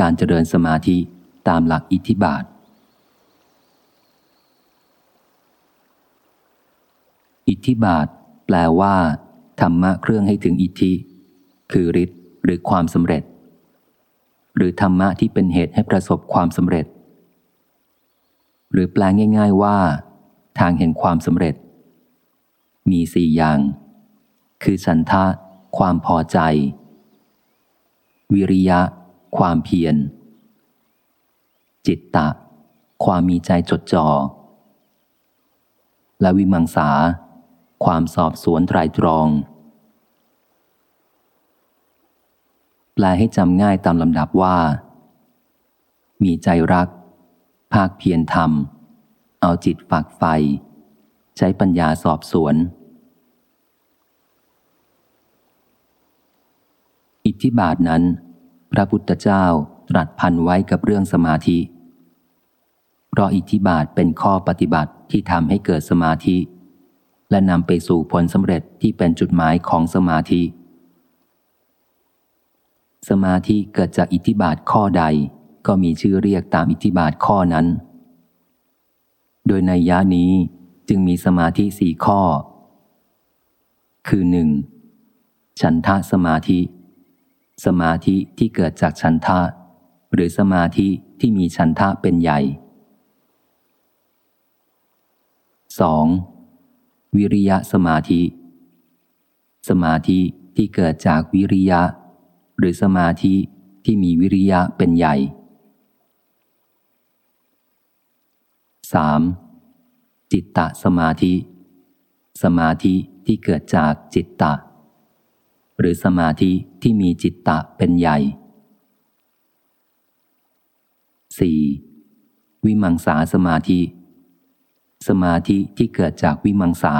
การเจริญสมาธิตามหลักอิทธิบาท อิทธิบาท แปลว่า ธรรมะเครื่องให้ถึงอิทธิ คือฤทธิ์หรือความสำเร็จ หรือธรรมะที่เป็นเหตุให้ประสบความสำเร็จ หรือแปลง่าย ๆว่า ทางเห็นความสำเร็จ มีสี่อย่าง คือฉันทะ ความพอใจ วิริยะ ความเพียร จิตตะ ความมีใจจดจอ่อ และวิมังสา ความสอบสวนไตรตรอง แปลให้จำง่ายตามลำดับว่า มีใจรัก ภาคเพียรทำเอาจิตฝากไฟ ใช้ปัญญาสอบสวนอิทธิบาทนั้น พระพุทธเจ้าตรัสพันไว้กับเรื่องสมาธิ เพราะอิทธิบาทเป็นข้อปฏิบัติที่ทำให้เกิดสมาธิ และนำไปสู่ผลสำเร็จที่เป็นจุดหมายของสมาธิ สมาธิเกิดจากอิทธิบาทข้อใดก็มีชื่อเรียกตามอิทธิบาทข้อนั้น โดยในยะนี้จึงมีสมาธิสี่ข้อ คือหนึ่งฉันทะสมาธิ สมาธิที่เกิดจากฉันทะ หรือสมาธิที่มีฉันทะเป็นใหญ่ 2. วิริยะสมาธิ สมาธิที่เกิดจากวิริยะ หรือสมาธิที่มีวิริยะเป็นใหญ่ 3. จิตตะสมาธิ สมาธิที่เกิดจากจิตตะ หรือสมาธิ ที่มีจิตตะเป็นใหญ่ 4. วิมังสาสมาธิ สมาธิที่เกิดจากวิมังสา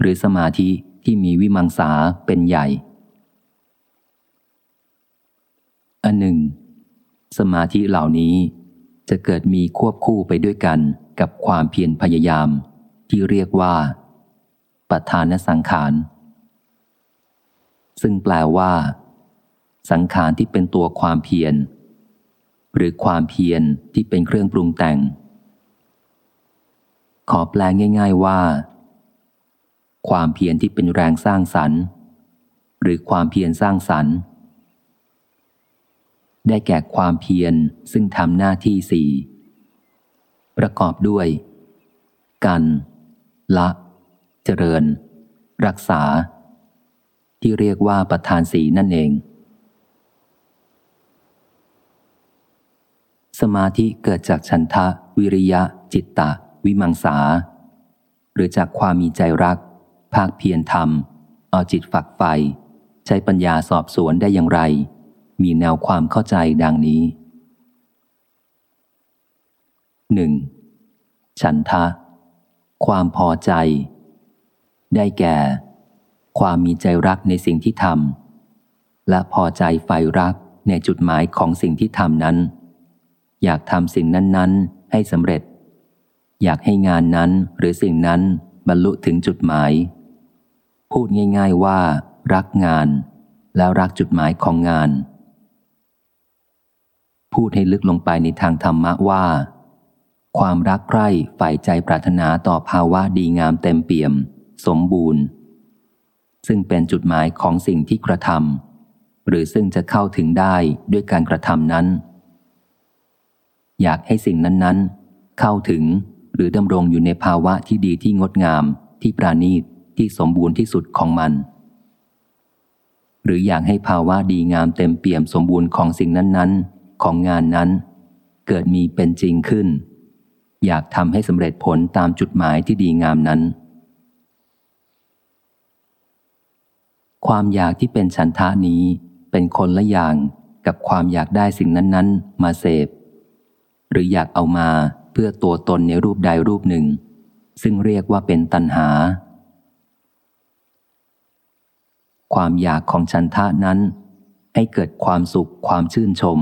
หรือสมาธิที่มีวิมังสาเป็นใหญ่ อันหนึ่ง สมาธิเหล่านี้จะเกิดมีควบคู่ไปด้วยกันกับความเพียรพยายาม ที่เรียกว่าปัทานสังขาร ซึ่งแปลว่า สังขารที่เป็นตัวความเพียร หรือความเพียรที่เป็นเครื่องปรุงแต่ง ขอแปลง่าย ๆว่า ความเพียรที่เป็นแรงสร้างสรรค์ หรือความเพียรสร้างสรรค์ ได้แก่ความเพียรซึ่งทำหน้าที่สี่ประกอบด้วย กัน ละ เจริญ รักษา ที่เรียกว่าประธานสีนั่นเอง สมาธิเกิดจากฉันทะ วิริยะ จิตตะ วิมังสา หรือจากความมีใจรัก ภาคเพียรทำเอาจิตฝักไฟ ใช้ปัญญาสอบสวนได้อย่างไร มีแนวความเข้าใจดังนี้หนึ่งฉันทะ ความพอใจ ได้แก่ ความมีใจรักในสิ่งที่ทำและพอใจไฟรักในจุดหมายของสิ่งที่ทำนั้น อยากทำสิ่งนั้น ๆ ให้สำเร็จ อยากให้งานนั้นหรือสิ่งนั้นบรรลุถึงจุดหมาย พูดง่าย ๆว่า รักงาน แล้วรักจุดหมายของงาน พูดให้ลึกลงไปในทางธรรมะว่า ความรักใคร่ฝ่ายใจปรารถนาต่อภาวะดีงามเต็มเปี่ยม สมบูรณ์ ซึ่งเป็นจุดหมายของสิ่งที่กระทำหรือซึ่งจะเข้าถึงได้ด้วยการกระทำนั้น อยากให้สิ่งนั้นๆ เข้าถึงหรือดำรงอยู่ในภาวะที่ดีที่งดงาม ที่ปราณีตที่สมบูรณ์ที่สุดของมัน หรืออยากให้ภาวะดีงามเต็มเปี่ยมสมบูรณ์ของสิ่งนั้นๆ ของงานนั้น เกิดมีเป็นจริงขึ้น อยากทำให้สำเร็จผลตามจุดหมายที่ดีงามนั้น ความอยากที่เป็นฉันทานี้เป็นคนละอย่างกับความอยากได้สิ่งนั้น ๆ มาเสพ หรืออยากเอามาเพื่อตัวตนในรูปใดรูปหนึ่ง ซึ่งเรียกว่าเป็นตัณหา ความอยากของฉันทะนั้น ให้เกิดความสุขความชื่นชม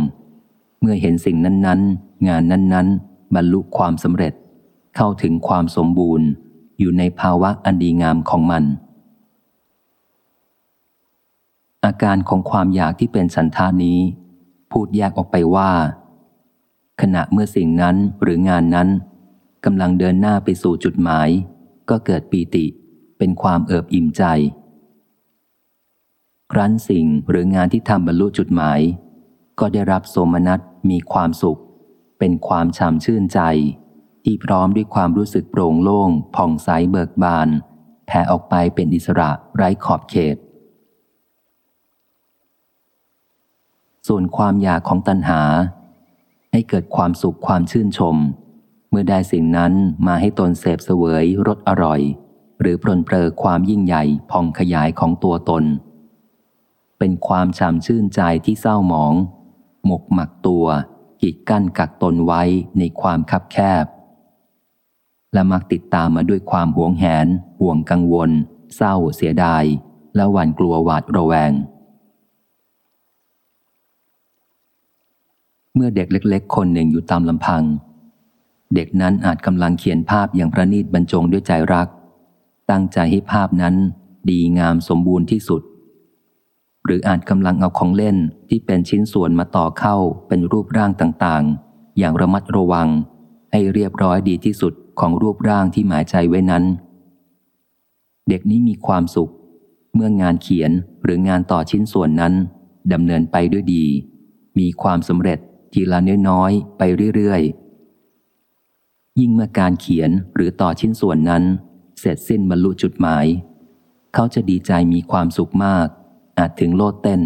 เมื่อเห็นสิ่งนั้น ๆ งานนั้นๆ บรรลุความสำเร็จ เข้าถึงความสมบูรณ์ อยู่ในภาวะอันดีงามของมัน อาการของความอยากที่เป็นฉันทานี้ พูดแยกออกไปว่า ขณะเมื่อสิ่งนั้นหรืองานนั้นกำลังเดินหน้าไปสู่จุดหมาย ก็เกิดปีติเป็นความเอิบอิ่มใจ ครั้นสิ่งหรืองานที่ทำบรรลุจุดหมาย ก็ได้รับโสมนัสมีความสุข เป็นความฉ่ำชื่นใจ ที่พร้อมด้วยความรู้สึกโปร่งโล่งผ่องใสเบิกบานแผ่ออกไปเป็นอิสระไร้ขอบเขต ส่วนความอยากของตัณหา ให้เกิดความสุขความชื่นชม เมื่อได้สิ่งนั้นมาให้ตนเสพเสวยรสอร่อย หรือปรนเปรอความยิ่งใหญ่พองขยายของตัวตน เป็นความฉ่ำชื่นใจที่เศร้าหมอง หมกหมักตัวกีดกั้นกักตนไว้ในความคับแคบ และมักติดตามมาด้วยความหวงแหน ห่วงกังวล เศร้าเสียดาย และหวั่นกลัวหวาดระแวง เมื่อเด็กเล็ก ๆ คนหนึ่งอยู่ตามลำพัง เด็กนั้นอาจกำลังเขียนภาพอย่างประณีตบรรจงด้วยใจรัก ตั้งใจให้ภาพนั้นดีงามสมบูรณ์ที่สุด หรืออาจกำลังเอาของเล่นที่เป็นชิ้นส่วนมาต่อเข้าเป็นรูปร่างต่างๆ อย่างระมัดระวัง ให้เรียบร้อยดีที่สุดของรูปร่างที่หมายใจไว้นั้น เด็กนี้มีความสุข เมื่องานเขียนหรืองานต่อชิ้นส่วนนั้นดำเนินไปด้วยดี มีความสำเร็จ ทีละน้อยๆไปเรื่อยๆ ยิ่งเมื่อการเขียนหรือต่อชิ้นส่วนนั้น เสร็จสิ้นบรรลุจุดหมาย เขาจะดีใจมีความสุขมาก อาจถึงโลดเต้น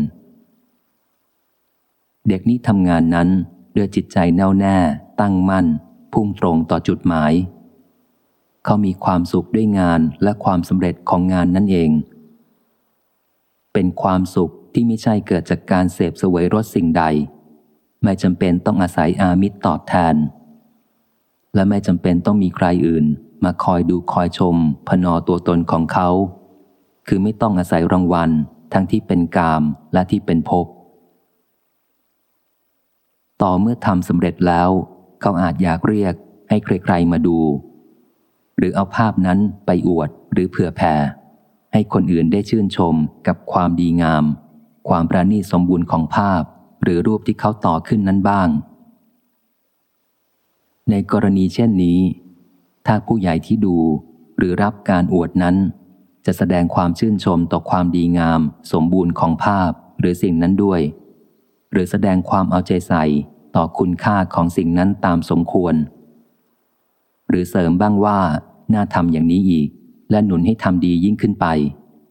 เด็กนี้ทำงานนั้นด้วยจิตใจแน่วแน่ ตั้งมั่น พุ่งตรงต่อจุดหมาย เขามีความสุขด้วยงานและความสำเร็จของงานนั่นเอง เป็นความสุขที่ไม่ใช่เกิดจากการเสพสวยรสสิ่งใด ไม่จำเป็นต้องอาศัยอามิตรตอบแทน และไม่จำเป็นต้องมีใครอื่น มาคอยดูคอยชม พนอตัวตนของเขา คือไม่ต้องอาศัยรางวัล ทั้งที่เป็นกามและที่เป็นภพต่อเมื่อทำสำเร็จแล้ว เขาอาจอยากเรียกให้ใครๆมาดู หรือเอาภาพนั้นไปอวดหรือเผื่อแผ่ให้คนอื่นได้ชื่นชมกับความดีงาม ความประณีตสมบูรณ์ของภาพ หรือรูปที่เขาต่อขึ้นนั้นบ้าง ในกรณีเช่นนี้ ถ้าผู้ใหญ่ที่ดูหรือรับการอวดนั้น จะแสดงความชื่นชมต่อความดีงาม สมบูรณ์ของภาพหรือสิ่งนั้นด้วย หรือแสดงความเอาใจใส่ต่อคุณค่าของสิ่งนั้นตามสมควร หรือเสริมบ้างว่าน่าทำอย่างนี้อีก และหนุนให้ทำดียิ่งขึ้นไป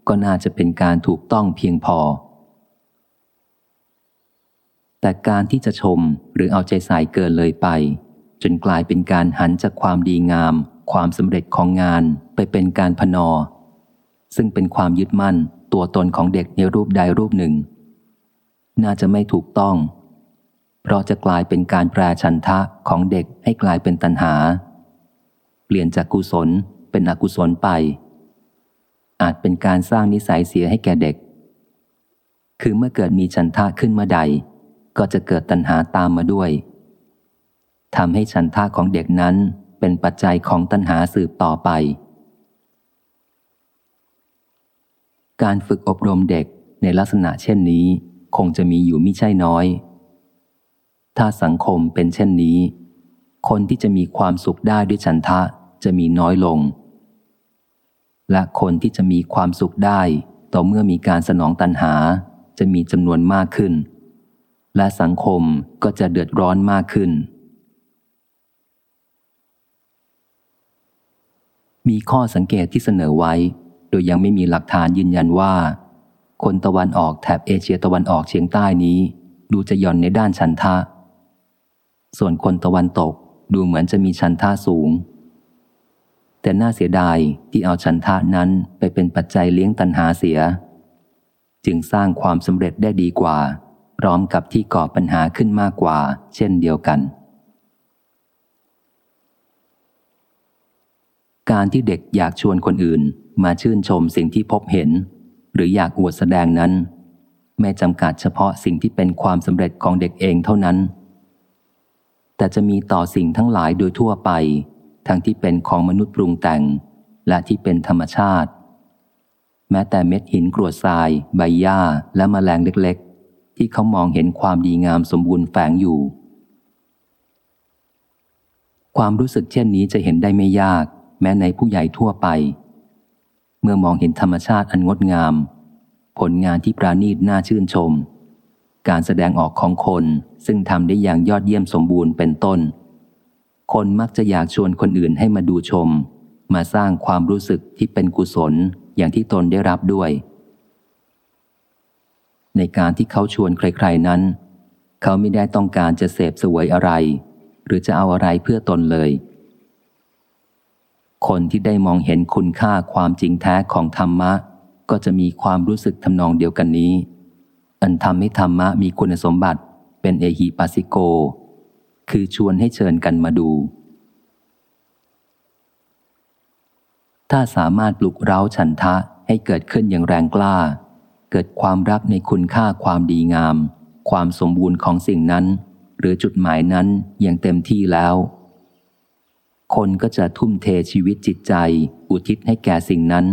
ก็น่าจะเป็นการถูกต้องเพียงพอ แต่การที่จะชมหรือเอาใจใส่เกินเลยไป จนกลายเป็นการหันจากความดีงาม ความสำเร็จของงานไปเป็นการพนอ ซึ่งเป็นความยึดมั่นตัวตนของเด็กในรูปใดรูปหนึ่ง น่าจะไม่ถูกต้อง เพราะจะกลายเป็นการแปรชันทะของเด็กให้กลายเป็นตัณหา เปลี่ยนจากกุศลเป็นอกุศลไป อาจเป็นการสร้างนิสัยเสียให้แก่เด็ก คือเมื่อเกิดมีฉันทะขึ้นเมื่อใด ก็จะเกิดตัณหาตามมาด้วยทำให้ฉันทะของเด็กนั้นเป็นปัจจัยของตัณหาสืบต่อไป การฝึกอบรมเด็กในลักษณะเช่นนี้ คงจะมีอยู่ไมิใช่น้อย ถ้าสังคมเป็นเช่นนี้ คนที่จะมีความสุขได้ด้วยฉันทะจะมีน้อยลง และคนที่จะมีความสุขได้ ต่อเมื่อมีการสนองตัณหาจะมีจำนวนมากขึ้น และสังคมก็จะเดือดร้อนมากขึ้น มีข้อสังเกตที่เสนอไว้ โดยยังไม่มีหลักฐานยืนยันว่า คนตะวันออกแถบเอเชียตะวันออกเฉียงใต้นี้ ดูจะหย่อนในด้านชันทะ ส่วนคนตะวันตกดูเหมือนจะมีชันทะสูง แต่น่าเสียดายที่เอาชันทะนั้นไปเป็นปัจจัยเลี้ยงตันหาเสีย จึงสร้างความสำเร็จได้ดีกว่า พร้อมกับที่ก่อปัญหาขึ้นมากกว่า เช่นเดียวกัน การที่เด็กอยากชวนคนอื่นมาชื่นชมสิ่งที่พบเห็น หรืออยากอวดแสดงนั้น ไม่จำกัดเฉพาะสิ่งที่เป็นความสำเร็จของเด็กเองเท่านั้น แต่จะมีต่อสิ่งทั้งหลายโดยทั่วไป ทั้งที่เป็นของมนุษย์ปรุงแต่ง และที่เป็นธรรมชาติ แม้แต่เม็ดหินกรวดทราย ใบหญ้าและมแมลงเล็ก ที่เขามองเห็นความดีงามสมบูรณ์แฝงอยู่ ความรู้สึกเช่นนี้จะเห็นได้ไม่ยาก แม้ในผู้ใหญ่ทั่วไป เมื่อมองเห็นธรรมชาติอันงดงาม ผลงานที่ปราณีตน่าชื่นชม การแสดงออกของคนซึ่งทำได้อย่างยอดเยี่ยมสมบูรณ์เป็นต้น คนมักจะอยากชวนคนอื่นให้มาดูชม มาสร้างความรู้สึกที่เป็นกุศลอย่างที่ตนได้รับด้วย ในการที่เขาชวนใครๆนั้น เขาไม่ได้ต้องการจะเสพสวยอะไร หรือจะเอาอะไรเพื่อตนเลย คนที่ได้มองเห็นคุณค่าความจริงแท้ของธรรมะ ก็จะมีความรู้สึกทำนองเดียวกันนี้ อันทำให้ธรรมะมีคุณสมบัติเป็นเอหิปัสิโก คือชวนให้เชิญกันมาดู ถ้าสามารถปลุกเร้าฉันทะให้เกิดขึ้นอย่างแรงกล้า เกิดความรักในคุณค่าความดีงาม ความสมบูรณ์ของสิ่งนั้น หรือจุดหมายนั้นอย่างเต็มที่แล้ว คนก็จะทุ่มเทชีวิตจิตใจ อุทิศให้แก่สิ่งนั้น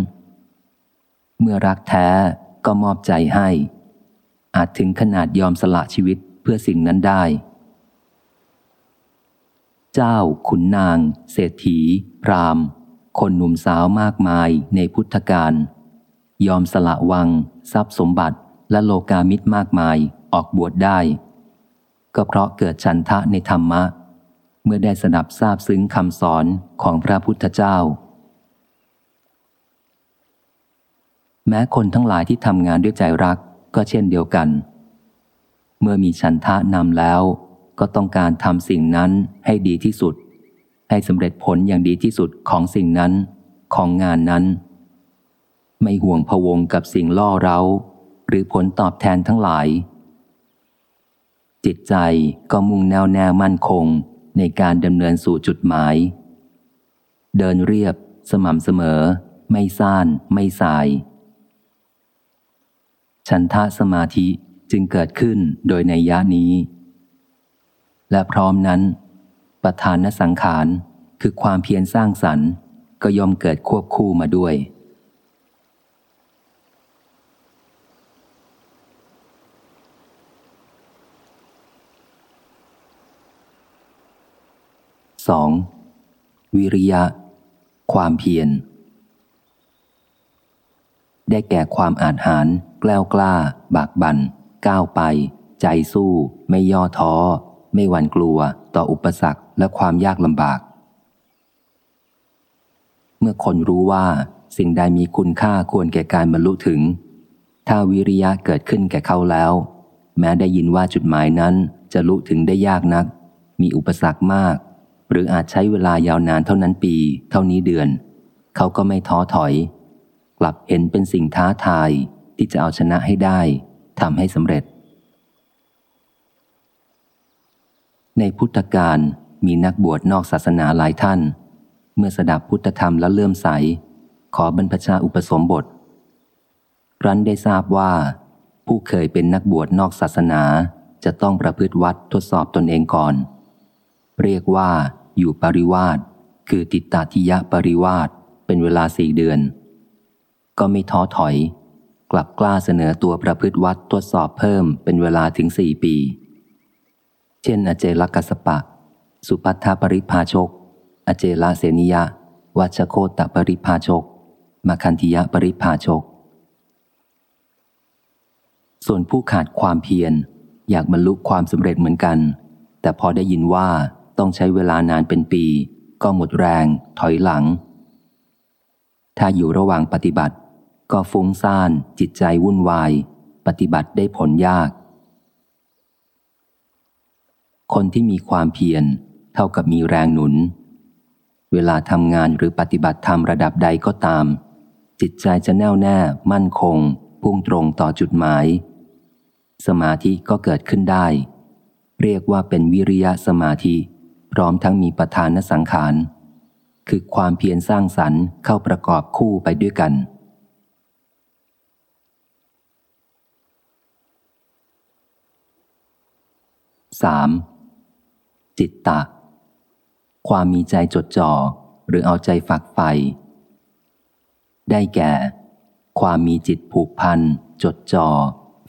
เมื่อรักแท้ก็มอบใจให้ อาจถึงขนาดยอมสละชีวิตเพื่อสิ่งนั้นได้ เจ้า ขุนนาง เศรษฐี พรามคนหนุ่มสาวมากมายในพุทธกาลยอมสละวัง ทรัพย์สมบัติและโลกามิตรมากมายออกบวชได้ ก็เพราะเกิดฉันทะในธรรมะ เมื่อได้สนับทราบซึ้งคำสอนของพระพุทธเจ้า แม้คนทั้งหลายที่ทำงานด้วยใจรักก็เช่นเดียวกัน เมื่อมีฉันทะนำแล้ว ก็ต้องการทำสิ่งนั้นให้ดีที่สุด ให้สำเร็จผลอย่างดีที่สุดของสิ่งนั้น ของงานนั้น ไม่ห่วงพวงกับสิ่งล่อเร้า หรือผลตอบแทนทั้งหลาย จิตใจก็มุ่งแนวแนวมั่นคงในการดำเนินสู่จุดหมาย เดินเรียบ สม่ำเสมอ ไม่ซ่าน ไม่สาย ฉันทะสมาธิจึงเกิดขึ้นโดยในยะนี้ และพร้อมนั้น ประธานสังขารคือความเพียรสร้างสรรค์ก็ยอมเกิดควบคู่มาด้วย 2. วิริยะ ความเพียร ได้แก่ความอาจหารกล้ากล้า บากบัน่นก้าวไป ใจสู้ ไม่ย่อท้อ ไม่หวั่นกลัวต่ออุปสรรคและความยากลำบาก เมื่อคนรู้ว่าสิ่งใดมีคุณค่าควรแก่การบรรลุถึง ถ้าวิริยะเกิดขึ้นแก่เขาแล้ว แม้ได้ยินว่าจุดหมายนั้นจะลุถึงได้ยากนัก มีอุปสรรคมาก หรืออาจใช้เวลายาวนานเท่านั้นปี เท่านี้เดือน เขาก็ไม่ท้อถอย กลับเห็นเป็นสิ่งท้าทายที่จะเอาชนะให้ได้ทำให้สำเร็จ ในพุทธกาลมีนักบวชนอกศาสนาหลายท่าน เมื่อสดับพุทธธรรมและเลื่อมใส ขอบรรพชาอุปสมบทรันได้ทราบว่า ผู้เคยเป็นนักบวชนอกศาสนาจะต้องประพฤติวัดทดสอบตนเองก่อน เรียกว่า อยู่ปริวาสคือติตาทิยะปริวาสเป็นเวลาสี่เดือน ก็ไม่ท้อถอย กลับกล้าเสนอตัวประพฤติวัดทดสอบเพิ่มเป็นเวลาถึงสี่ปี เช่น อเจลกัสปะ สุปัทธปริพาชก อเจลาเสนิยะ วัชโคตปริพาชกมาคันธิยะปริพาชก ส่วนผู้ขาดความเพียรอยากบรรลุความสำเร็จเหมือนกัน แต่พอได้ยินว่า ต้องใช้เวลานานเป็นปี ก็หมดแรง ถอยหลัง ถ้าอยู่ระหว่างปฏิบัติ ก็ฟุ้งซ่าน จิตใจวุ่นวาย ปฏิบัติได้ผลยาก คนที่มีความเพียร เท่ากับมีแรงหนุน เวลาทำงานหรือปฏิบัติธรรมระดับใดก็ตาม จิตใจจะแน่วแน่ มั่นคง พุ่งตรงต่อจุดหมาย สมาธิก็เกิดขึ้นได้เรียกว่าเป็นวิริยะสมาธิ ร้อมทั้งมีประธานสังขาร คือความเพียรสร้างสรรค์เข้าประกอบคู่ไปด้วยกัน 3. จิตตะ ความมีใจจดจ่อหรือเอาใจฝักใฝ่ได้แก่ ความมีจิตผูกพัน จดจ่อ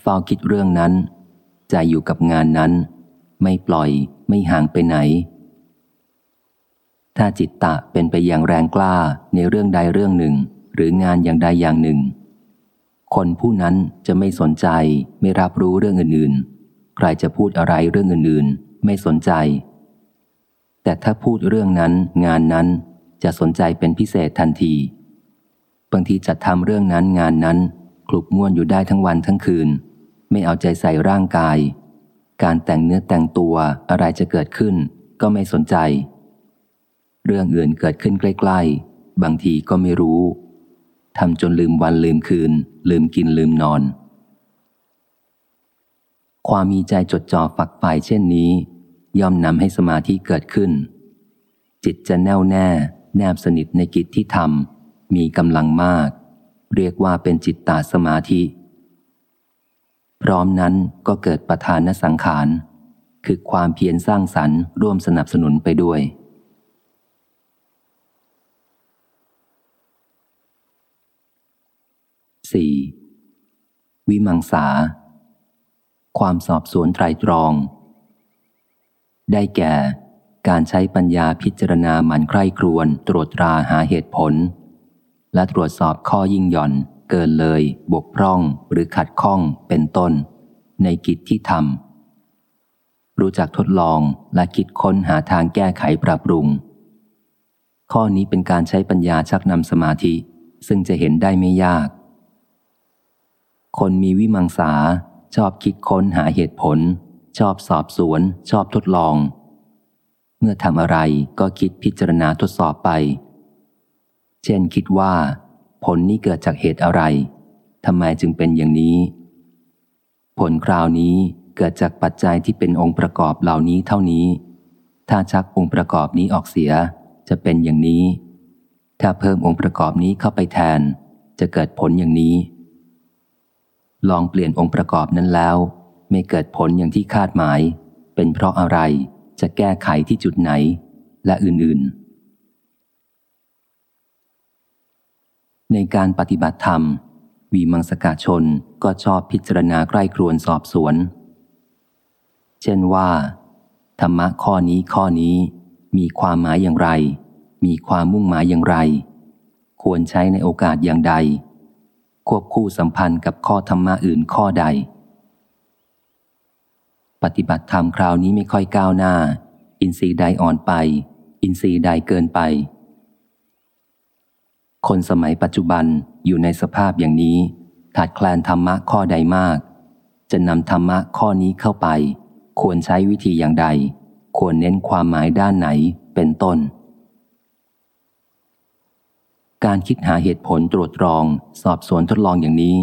เฝ้าคิดเรื่องนั้น ใจอยู่กับงานนั้น ไม่ปล่อยไม่ห่างไปไหน ถ้าจิตตะเป็นไปอย่างแรงกล้าในเรื่องใดเรื่องหนึ่ง หรืองานอย่างใดอย่างหนึ่ง คนผู้นั้นจะไม่สนใจไม่รับรู้เรื่องอื่นๆ ใครจะพูดอะไรเรื่องอื่นๆ ไม่สนใจ แต่ถ้าพูดเรื่องนั้นงานนั้นจะสนใจเป็นพิเศษทันที บางทีจะทำเรื่องนั้นงานนั้นคลุกง่วนอยู่ได้ทั้งวันทั้งคืน ไม่เอาใจใส่ร่างกาย การแต่งเนื้อแต่งตัวอะไรจะเกิดขึ้นก็ไม่สนใจ เรื่องอื่นเกิดขึ้นใกล้ๆ บางทีก็ไม่รู้ทำจนลืมวันลืมคืน ลืมกินลืมนอน ความมีใจจดจ่อฝักใฝ่เช่นนี้ ย่อมนำให้สมาธิเกิดขึ้น จิตจะแน่วแน่ แนบสนิทในกิจที่ทำมีกำลังมาก เรียกว่าเป็นจิตตาสมาธิ พร้อมนั้นก็เกิดประธานสังขาร คือความเพียรสร้างสรรค์ร่วมสนับสนุนไปด้วย 4. วิมังสา ความสอบสวนไตรตรอง ได้แก่ การใช้ปัญญาพิจารณาหมันใคร่ครวนตรวจตราหาเหตุผล และตรวจสอบข้อยิ่งหย่อน เกินเลย บกพร่องหรือขัดข้องเป็นต้น ในกิจที่ทำรู้จักทดลองและคิดค้นหาทางแก้ไขปรับปรุง ข้อนี้เป็นการใช้ปัญญาชักนำสมาธิซึ่งจะเห็นได้ไม่ยาก คนมีวิมังสา ชอบคิดค้นหาเหตุผล ชอบสอบสวน ชอบทดลอง เมื่อทำอะไรก็คิดพิจารณาทดสอบไป เช่นคิดว่า ผลนี้เกิดจากเหตุอะไรทำไมจึงเป็นอย่างนี้ ผลคราวนี้เกิดจากปัจจัยที่เป็นองค์ประกอบเหล่านี้เท่านี้ ถ้าชักองค์ประกอบนี้ออกเสียจะเป็นอย่างนี้ ถ้าเพิ่มองค์ประกอบนี้เข้าไปแทน จะเกิดผลอย่างนี้ ลองเปลี่ยนองค์ประกอบนั้นแล้ว ไม่เกิดผลอย่างที่คาดหมาย เป็นเพราะอะไรจะแก้ไขที่จุดไหน และอื่นๆ ในการปฏิบัติธรรม วีมังสกาชนก็ชอบพิจารณาใกล้ครวนสอบสวน เช่นว่า ธรรมะข้อนี้ข้อนี้มีความหมายอย่างไร มีความมุ่งหมายอย่างไร ควรใช้ในโอกาสอย่างใด ควบคู่สัมพันธ์กับข้อธรรมะอื่นข้อใด ปฏิบัติธรรมคราวนี้ไม่ค่อยก้าวหน้า อินทรีย์ใดอ่อนไป อินทรีย์ใดเกินไป คนสมัยปัจจุบันอยู่ในสภาพอย่างนี้ขาดแคลนธรรมะข้อใดมาก จะนำธรรมะข้อนี้เข้าไป ควรใช้วิธีอย่างใด ควรเน้นความหมายด้านไหนเป็นต้น การคิดหาเหตุผลตรวจตรอง สอบสวนทดลองอย่างนี้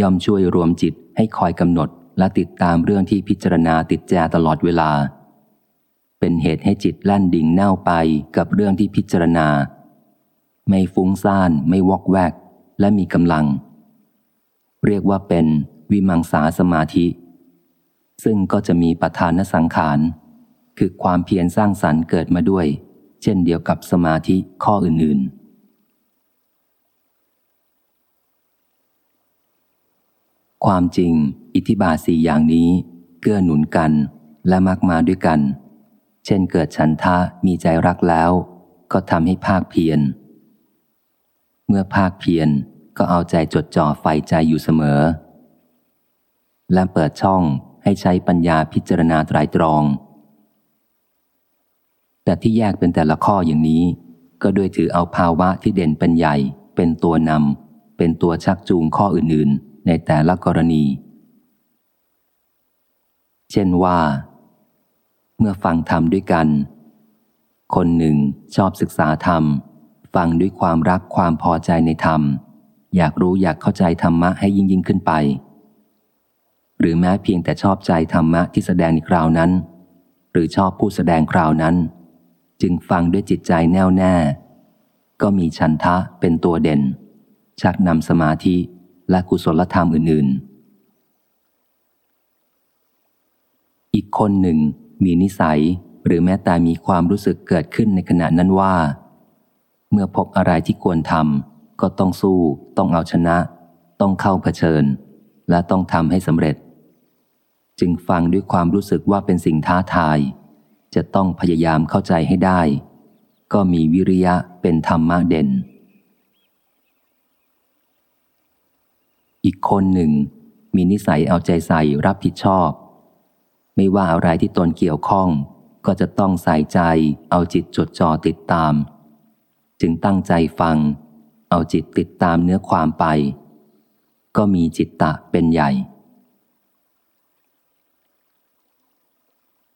ย่อมช่วยรวมจิตให้คอยกำหนดและติดตามเรื่องที่พิจารณาติดแจตลอดเวลา เป็นเหตุให้จิตแล่นดิ่งแน่วไปกับเรื่องที่พิจารณา ไม่ฟุ้งซ่านไม่วอกแวก และมีกำลัง เรียกว่าเป็นวิมังสาสมาธิ ซึ่งก็จะมีประธานสังขาร คือความเพียรสร้างสรรค์เกิดมาด้วย เช่นเดียวกับสมาธิข้ออื่นๆ ความจริง อิทธิบาทสี่อย่างนี้เกื้อหนุนกันและมักมาด้วยกัน เช่นเกิดฉันทะมีใจรักแล้ว ก็ทำให้ภาคเพียร เมื่อภาคเพียรก็เอาใจจดจ่อใฝ่ใจอยู่เสมอ และเปิดช่องให้ใช้ปัญญาพิจารณาตรายตรอง แต่ที่แยกเป็นแต่ละข้ออย่างนี้ ก็ด้วยถือเอาภาวะที่เด่นเป็นใหญ่ เป็นตัวนำเป็นตัวชักจูงข้ออื่นๆ ในแต่ละกรณี เช่นว่า เมื่อฟังธรรมด้วยกัน คนหนึ่งชอบศึกษาธรรม ฟังด้วยความรักความพอใจในธรรม อยากรู้อยากเข้าใจธรรมะให้ยิ่งยิ่งขึ้นไป หรือแม้เพียงแต่ชอบใจธรรมะที่แสดงในคราวนั้น หรือชอบผู้แสดงคราวนั้น จึงฟังด้วยจิตใจแน่วแน่ ก็มีชันทะเป็นตัวเด่นชักนำสมาธิ และกุศลธรรมอื่น ๆ อีกคนหนึ่งมีนิสัยหรือแม้แต่มีความรู้สึกเกิดขึ้นในขณะนั้นว่า เมื่อพบอะไรที่ควรทำก็ต้องสู้ ต้องเอาชนะ ต้องเข้าเผชิญ และต้องทำให้สำเร็จ จึงฟังด้วยความรู้สึกว่าเป็นสิ่งท้าทาย จะต้องพยายามเข้าใจให้ได้ ก็มีวิริยะเป็นธรรมะเด่น อีกคนหนึ่ง มีนิสัยเอาใจใส่รับผิดชอบ ไม่ว่าอะไรที่ตนเกี่ยวข้อง ก็จะต้องใส่ใจ เอาจิตจดจ่อติดตาม จึงตั้งใจฟัง เอาจิตติดตามเนื้อความไป ก็มีจิตตะเป็นใหญ่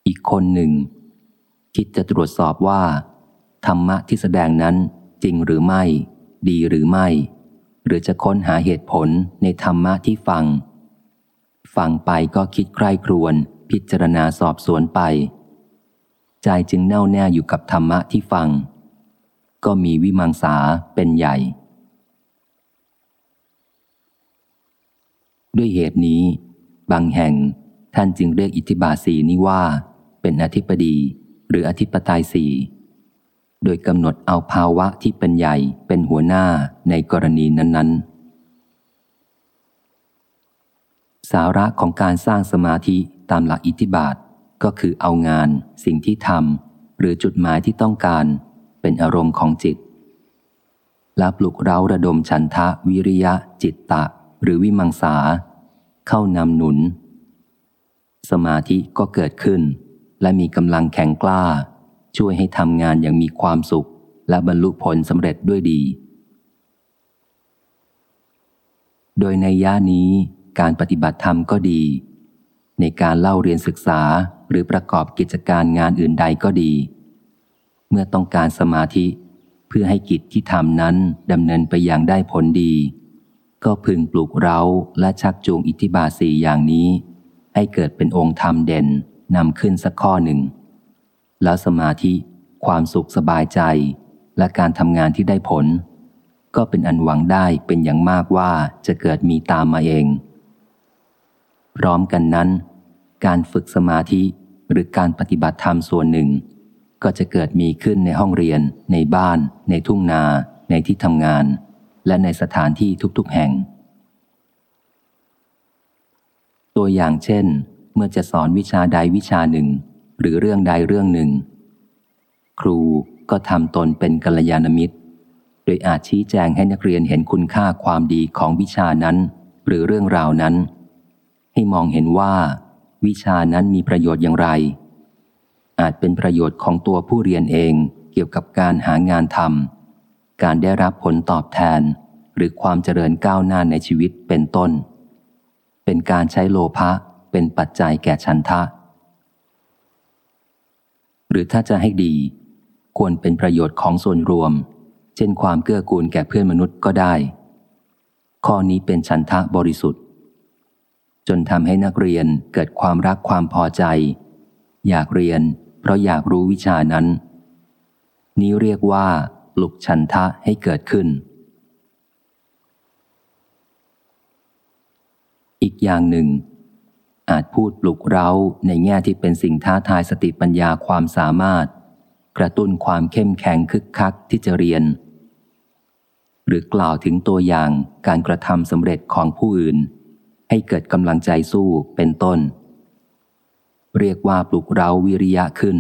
อีกคนหนึ่ง คิดจะตรวจสอบว่า ธรรมะที่แสดงนั้นจริงหรือไม่ ดีหรือไม่ หรือจะค้นหาเหตุผลในธรรมะที่ฟัง ฟังไปก็คิดใคร่ครวญพิจารณาสอบสวนไป ใจจึงแน่วแน่อยู่กับธรรมะที่ฟัง ก็มีวิมังสาเป็นใหญ่ ด้วยเหตุนี้ บางแห่งท่านจึงเรียกอิทธิบาสีนี้ว่า เป็นอธิปดีหรืออธิปไตยสี่ โดยกำหนดเอาภาวะที่เป็นใหญ่เป็นหัวหน้าในกรณีนั้น ๆ สาระของการสร้างสมาธิตามหลักอิทธิบาท ก็คือเอางาน สิ่งที่ทำหรือจุดหมายที่ต้องการ เป็นอารมณ์ของจิตและปลุกเร้าระดมฉันทะ วิริยะ จิตตะ หรือวิมังสา เข้านำหนุน สมาธิก็เกิดขึ้น และมีกำลังแข็งกล้า ช่วยให้ทำงานอย่างมีความสุข และบรรลุผลสำเร็จด้วยดี โดยในย่านี้การปฏิบัติธรรมก็ดี ในการเล่าเรียนศึกษาหรือประกอบกิจการงานอื่นใดก็ดี เมื่อต้องการสมาธิเพื่อให้กิจที่ทำนั้นดำเนินไปอย่างได้ผลดี ก็พึงปลูกเร้าและชักจูงอิทธิบาสีอย่างนี้ ให้เกิดเป็นองค์ธรรมเด่นนำขึ้นสักข้อหนึ่ง แล้วสมาธิ ความสุขสบายใจ และการทำงานที่ได้ผล ก็เป็นอันหวังได้เป็นอย่างมากว่าจะเกิดมีตามมาเอง พร้อมกันนั้น การฝึกสมาธิหรือการปฏิบัติธรรมส่วนหนึ่ง ก็จะเกิดมีขึ้นในห้องเรียน ในบ้าน ในทุ่งนา ในที่ทำงาน และในสถานที่ทุกๆแห่ง ตัวอย่างเช่น เมื่อจะสอนวิชาใดวิชาหนึ่ง หรือเรื่องใดเรื่องหนึ่ง ครูก็ทำตนเป็นกัลยาณมิตร โดยอาจชี้แจงให้นักเรียนเห็นคุณค่าความดีของวิชานั้น หรือเรื่องราวนั้น ให้มองเห็นว่า วิชานั้นมีประโยชน์อย่างไร อาจเป็นประโยชน์ของตัวผู้เรียนเองเกี่ยวกับการหางานทำการได้รับผลตอบแทน หรือความเจริญก้าวหน้าในชีวิตเป็นต้น เป็นการใช้โลภะเป็นปัจจัยแก่ชันทะ หรือถ้าจะให้ดี ควรเป็นประโยชน์ของส่วนรวม เช่นความเกื้อกูลแก่เพื่อนมนุษย์ก็ได้ ข้อนี้เป็นชันทะบริสุทธิ์ จนทำให้นักเรียนเกิดความรักความพอใจ อยากเรียน เพราะอยากรู้วิชานั้น นี้เรียกว่าปลุกฉันทะให้เกิดขึ้น อีกอย่างหนึ่ง อาจพูดปลุกเร้าในแง่ที่เป็นสิ่งท้าทายสติปัญญาความสามารถ กระตุ้นความเข้มแข็งคึกคักที่จะเรียน หรือกล่าวถึงตัวอย่างการกระทำสำเร็จของผู้อื่น ให้เกิดกำลังใจสู้เป็นต้น เรียกว่าปลุกเร้าวิริยะขึ้น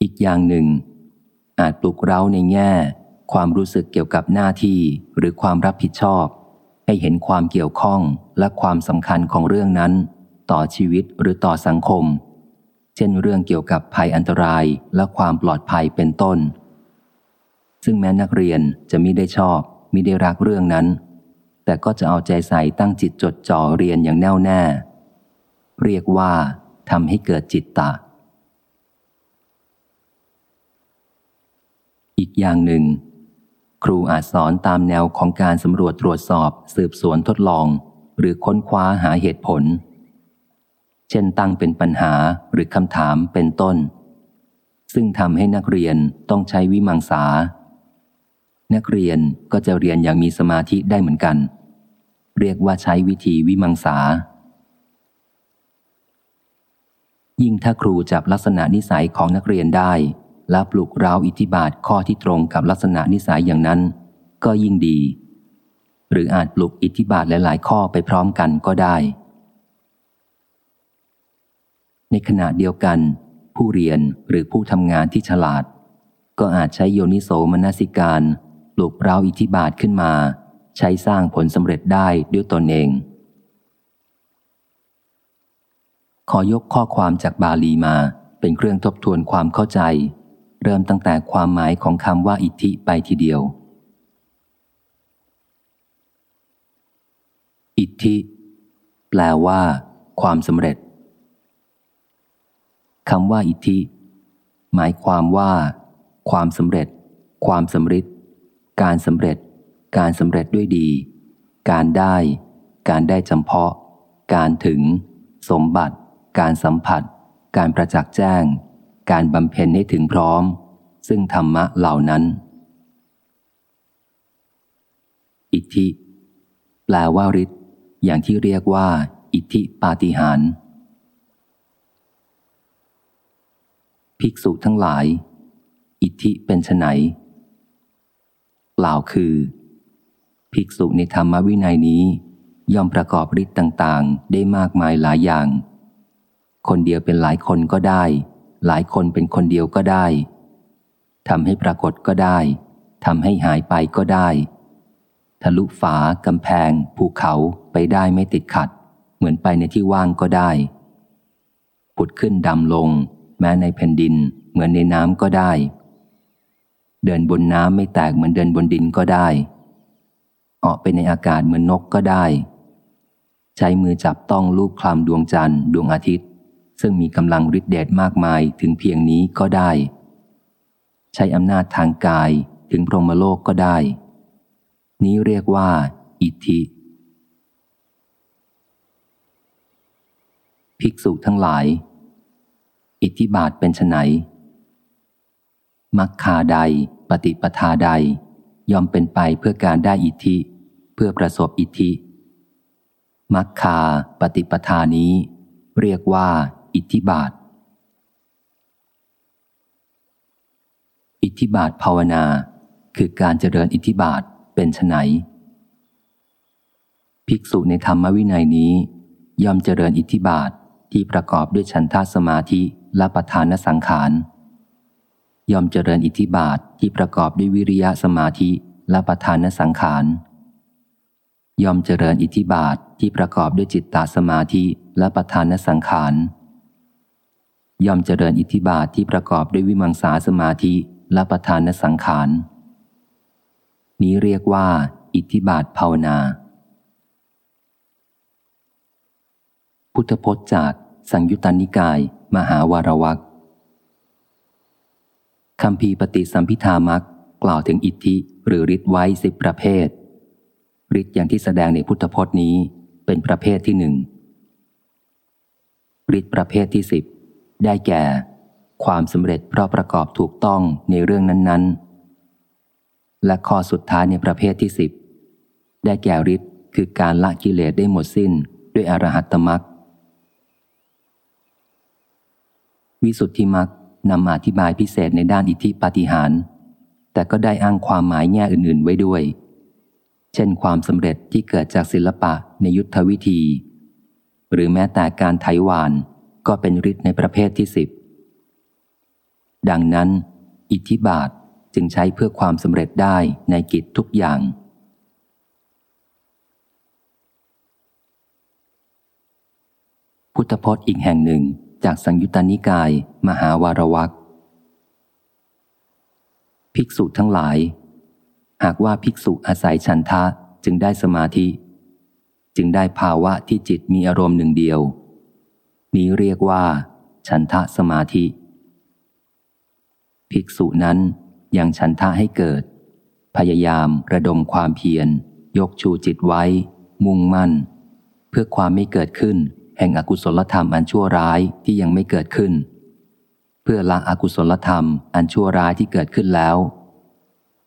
อีกอย่างหนึ่ง อาจปลุกเร้าในแง่ ความรู้สึกเกี่ยวกับหน้าที่หรือความรับผิดชอบ ให้เห็นความเกี่ยวข้องและความสำคัญของเรื่องนั้น ต่อชีวิตหรือต่อสังคม เช่นเรื่องเกี่ยวกับภัยอันตรายและความปลอดภัยเป็นต้น ซึ่งแม้นักเรียนจะไม่ได้ชอบมิได้รักเรื่องนั้น แต่ก็จะเอาใจใส่ตั้งจิตจดจ่อเรียนอย่างแน่วแน่ เรียกว่าทำให้เกิดจิตตะ อีกอย่างหนึ่ง ครูอาจสอนตามแนวของการสำรวจตรวจสอบ สืบสวนทดลอง หรือค้นคว้าหาเหตุผล เช่นตั้งเป็นปัญหาหรือคำถามเป็นต้น ซึ่งทำให้นักเรียนต้องใช้วิมังสา นักเรียนก็จะเรียนอย่างมีสมาธิได้เหมือนกัน เรียกว่าใช้วิธีวิมังสา ยิ่งถ้าครูจับลักษณะนิสัยของนักเรียนได้ และปลุกเราอิทธิบาทข้อที่ตรงกับลักษณะนิสัยอย่างนั้น ก็ยิ่งดี หรืออาจปลุกอิทธิบาทหลาย ๆ ข้อไปพร้อมกันก็ได้ ในขณะเดียวกัน ผู้เรียนหรือผู้ทำงานที่ฉลาด ก็อาจใช้โยนิโสมนสิการ ปลุกเร้าอิทธิบาทขึ้นมา ใช้สร้างผลสำเร็จได้ด้วยตนเอง ขอยกข้อความจากบาลีมาเป็นเครื่องทบทวนความเข้าใจ เริ่มตั้งแต่ความหมายของคำว่าอิทธิไปทีเดียว อิทธิ แปลว่า ความสำเร็จคำว่าอิทธิ หมายความว่า ความสำเร็จ ความสำเร็จการสำเร็จ การสำเร็จด้วยดี การได้ การได้จำเพาะ การถึง สมบัติ การสัมผัส การประจักษ์แจ้ง การบำเพ็ญให้ถึงพร้อม ซึ่งธรรมะเหล่านั้น อิทธิ แปลว่าฤทธิ์อย่างที่เรียกว่า อิทธิปาฏิหาริย์ภิกษุทั้งหลาย อิทธิเป็นไนกล่าวคือ ภิกษุในธรรมวินัยนี้ ย่อมประกอบฤทธิ์ต่าง ๆ ได้มากมายหลายอย่าง คนเดียวเป็นหลายคนก็ได้ หลายคนเป็นคนเดียวก็ได้ทำให้ปรากฏก็ได้ทำให้หายไปก็ได้ ทะลุฝากำแพง ภูเขาไปได้ไม่ติดขัด เหมือนไปในที่ว่างก็ได้ ผุดขึ้นดำลง แม้ในแผ่นดิน เหมือนในน้ำก็ได้เดินบนน้ำไม่แตกเหมือนเดินบนดินก็ได้ ออกไปในอากาศเหมือนนกก็ได้ ใช้มือจับต้องลูกคลำดวงจันทร์ดวงอาทิตย์ ซึ่งมีกำลังฤทธิเดชมากมายถึงเพียงนี้ก็ได้ ใช้อำนาจทางกายถึงพรหมโลกก็ได้ นี้เรียกว่า อิทธิ ภิกษุทั้งหลาย อิทธิบาทเป็นไนมักคาใด ปฏิปทาใด ยอมเป็นไปเพื่อการได้อิทธิ เพื่อประสบอิทธิมักคาปฏิปทานี้ เรียกว่า อิทธิบาท อิทธิบาทภาวนา คือการเจริญอิทธิบาทเป็นไนภิกษุในธรรมวินัยนี้ ย่อมเจริญอิทธิบาทที่ประกอบด้วยฉันทาสมาธิและประธานสังขารยอมเจริญอิทธิบาทที่ประกอบด้วยวิริยะสมาธิและประธานสังขารยอมเจริญอิทธิบาทที่ประกอบด้วยจิตตาสมาธิและประธานสังขาร ยอมเจริญอิทธิบาทที่ประกอบด้วยวิมังสาสมาธิและประธานสังขาร นี้เรียกว่า อิทธิบาทภาวนา พุทธพจน์จากสังยุตตนิกาย มหาวารวักคำพีปฏิสัมพิธามักกล่าวถึงอิทธิหรือฤทธิ์ไว้สิบประเภทฤทธิ์อย่างที่แสดงในพุทธพจน์นี้เป็นประเภทที่หนึ่งฤทธิ์ประเภทที่สิบ ได้แก่ ความสำเร็จเพราะประกอบถูกต้องในเรื่องนั้นๆ และข้อสุดท้ายในประเภทที่สิบได้แก่ฤทธิ์คือการละกิเลสได้หมดสิ้นด้วยอรหัตตมรรควิสุทธิมักนำมาอธิบายพิเศษในด้านอิทธิปาฏิหาร แต่ก็ได้อ้างความหมายแง่อื่นๆไว้ด้วย เช่นความสำเร็จที่เกิดจากศิลปะในยุทธวิธี หรือแม้แต่การไถวาน ก็เป็นฤทธิ์ในประเภทที่สิบดังนั้น อิทธิบาทจึงใช้เพื่อความสำเร็จได้ในกิจทุกอย่าง พุทธพจน์อีกแห่งหนึ่งจากสังยุตตานิกาย มหาวารวักภิกษุทั้งหลาย หากว่าภิกษุอาศัยฉันทะจึงได้สมาธิ จึงได้ภาวะที่จิตมีอารมณ์หนึ่งเดียว นี้เรียกว่า ฉันทะสมาธิ ภิกษุนั้นยังฉันทะให้เกิด พยายามระดมความเพียร ยกชูจิตไว้ มุ่งมั่น เพื่อความไม่เกิดขึ้น แห่งอกุศลธรรมอันชั่วร้ายที่ยังไม่เกิดขึ้น เพื่อละอกุศลธรรมอันชั่วร้ายที่เกิดขึ้นแล้ว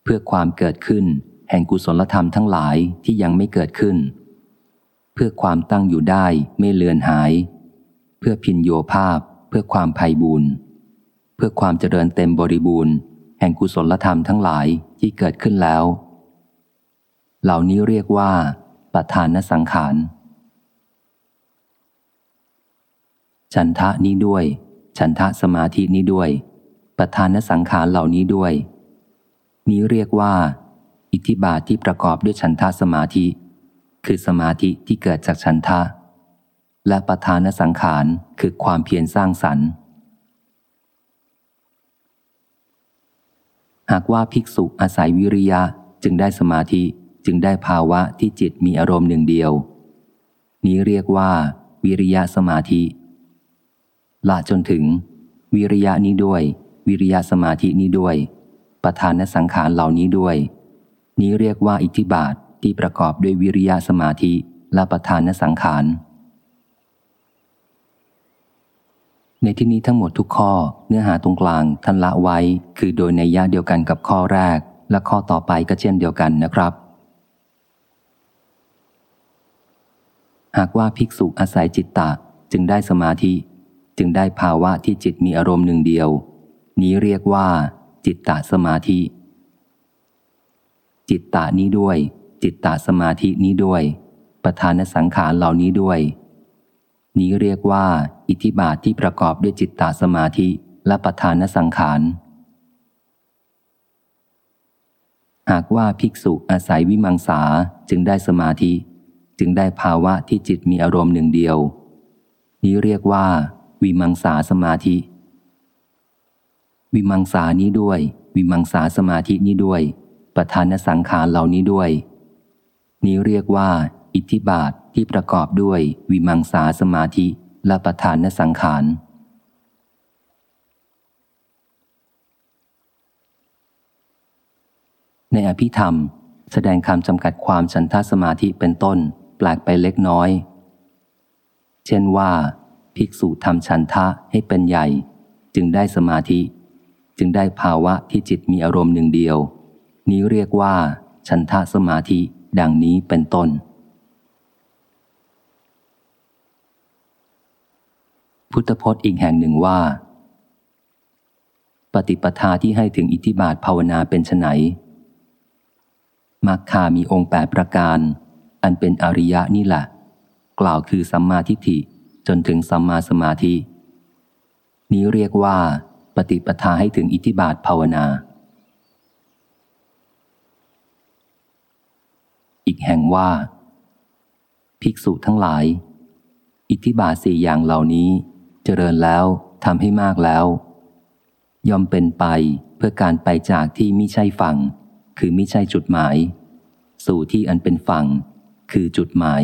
เพื่อความเกิดขึ้น แห่งกุศลธรรมทั้งหลายที่ยังไม่เกิดขึ้น เพื่อความตั้งอยู่ได้ไม่เลือนหาย เพื่อพินโยภาพ เพื่อความภัยบุญเพื่อความเจริญเต็มบริบูรณ์ แห่งกุศลธรรมทั้งหลายที่เกิดขึ้นแล้ว เหล่านี้เรียกว่าปทานสังขารฉันทะนี้ด้วย ฉันทะสมาธินี้ด้วยปทานสังขารเหล่านี้ด้วย นี้เรียกว่า อิทธิบาทที่ประกอบด้วยฉันทะสมาธิ คือสมาธิที่เกิดจากฉันทะ และปทานสังขารคือความเพียรสร้างสรรค์หากว่าภิกษุอาศัยวิริยะจึงได้สมาธิจึงได้ภาวะที่จิตมีอารมณ์หนึ่งเดียว นี้เรียกว่า วิริยะสมาธิละจนถึง วิริยะนี้ด้วย วิริยะสมาธินี้ด้วย ประธานสังขารเหล่านี้ด้วย นี้เรียกว่าอิทธิบาทที่ประกอบด้วยวิริยะสมาธิและประธานสังขาร ในที่นี้ทั้งหมดทุกข้อเนื้อหาตรงกลางท่านละไว้ คือโดยในย่าเดียวกันกับข้อแรก และข้อต่อไปก็เช่นเดียวกันนะครับ หากว่าภิกษุอาศัยจิตตะจึงได้สมาธิ จึงได้ภาวะที่จิตมีอารมณ์หนึ่งเดียว นี้เรียกว่า จิตตสมาธิ จิตตานี้ด้วย จิตตสมาธินี้ด้วย ประธานสังขารเหล่านี้ด้วย นี้เรียกว่า อิทธิบาทที่ประกอบด้วยจิตตสมาธิและประธานสังขาร หากว่าภิกษุอาศัยวิมังสาจึงได้สมาธิ จึงได้ภาวะที่จิตมีอารมณ์หนึ่งเดียว นี้เรียกว่า วิมังสาสมาธิ วิมังสานี้ด้วย วิมังสาสมาธินี้ด้วย ประธานสังขารเหล่านี้ด้วย นี้เรียกว่า อิทธิบาทที่ประกอบด้วยวิมังสาสมาธิ และประธานสังขาร ในอภิธรรม แสดงคำจำกัดความฉันทสมาธิเป็นต้นแปลกไปเล็กน้อย เช่นว่า ภิกษุทำฉันทะให้เป็นใหญ่ จึงได้สมาธิ จึงได้ภาวะที่จิตมีอารมณ์หนึ่งเดียว นี้เรียกว่า ฉันทะสมาธิ ดังนี้เป็นต้น พุทธพจน์อีกแห่งหนึ่งว่า ปฏิปทาที่ให้ถึงอิทธิบาทภาวนาเป็นไนมักคามีองค์แปดประการ อันเป็นอริยะนี่แหละ กล่าวคือสัมมาทิฏฐิจนถึงสัมมาสมาธิ นี้เรียกว่า ปฏิปทาให้ถึงอิทธิบาทภาวนา อีกแห่งว่า ภิกษุทั้งหลาย อิทธิบาทสี่อย่างเหล่านี้ เจริญแล้วทำให้มากแล้ว ย่อมเป็นไปเพื่อการไปจากที่มิใช่ฝั่ง คือมิใช่จุดหมาย สู่ที่อันเป็นฝั่ง คือจุดหมาย